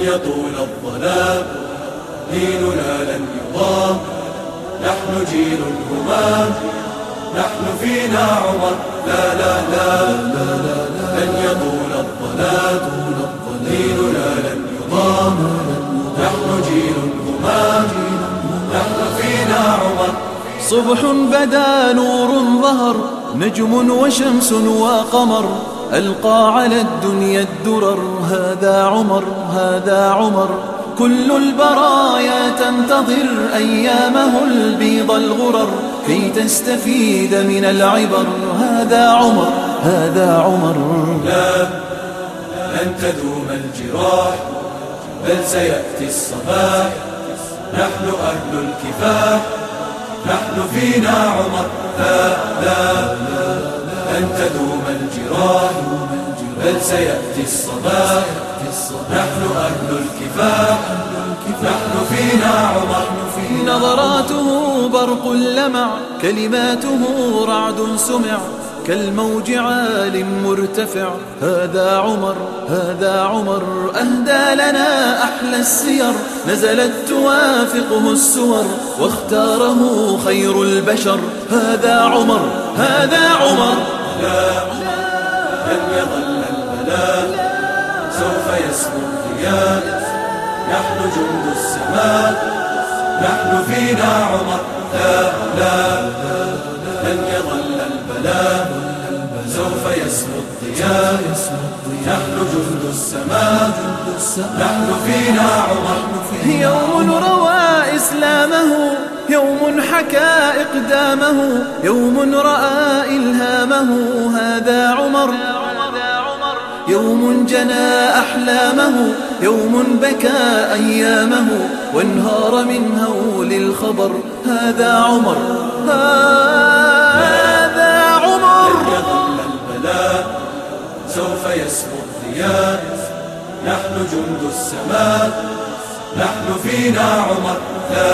يطول الظلام ديننا لن يضام. نحن جيل الهمام نحن فينا عمر. لا لا لا. لن يطول الظلام ديننا لن يضام. نحن جيل الهمام نحن فينا عمر. صبح بدا نور ظهر نجم وشمس وقمر. ألقى على الدنيا الدرر هذا عمر هذا عمر. كل البرايا تنتظر أيامه البيض الغرر كي تستفيد من العبر. هذا عمر هذا عمر. لا لن تدوم الجراح بل سيأتي الصباح. نحن أهل الكفاح نحن فينا عمر. لا لا لن تدوم سيأتي الصباح نحن أهل الكفاح نحن فينا عمر نظراته برق لمع كلماته رعد سمع كالموج عال مرتفع. هذا عمر هذا عمر أهدى لنا أحلى السير. نزلت توافقه السور واختاره خير البشر. هذا عمر هذا عمر. لا لن يظل سوف يسمو الضياء نحن جند السماء. نحن فينا عمر. لا لا لن يظل البلاء. سوف يسمو الضياء نحن جند السماء. نحن فينا عمر. يوم روى إسلامه يوم حكى إقدامه يوم رأى إلهامه. هذا عمر. يوم جنى أحلامه يوم بكى أيامه وانهار من هول الخبر هذا عمر هذا عمر. البلاء سوف يسمو الضياء. نحن جند السماء نحن فينا عمر لا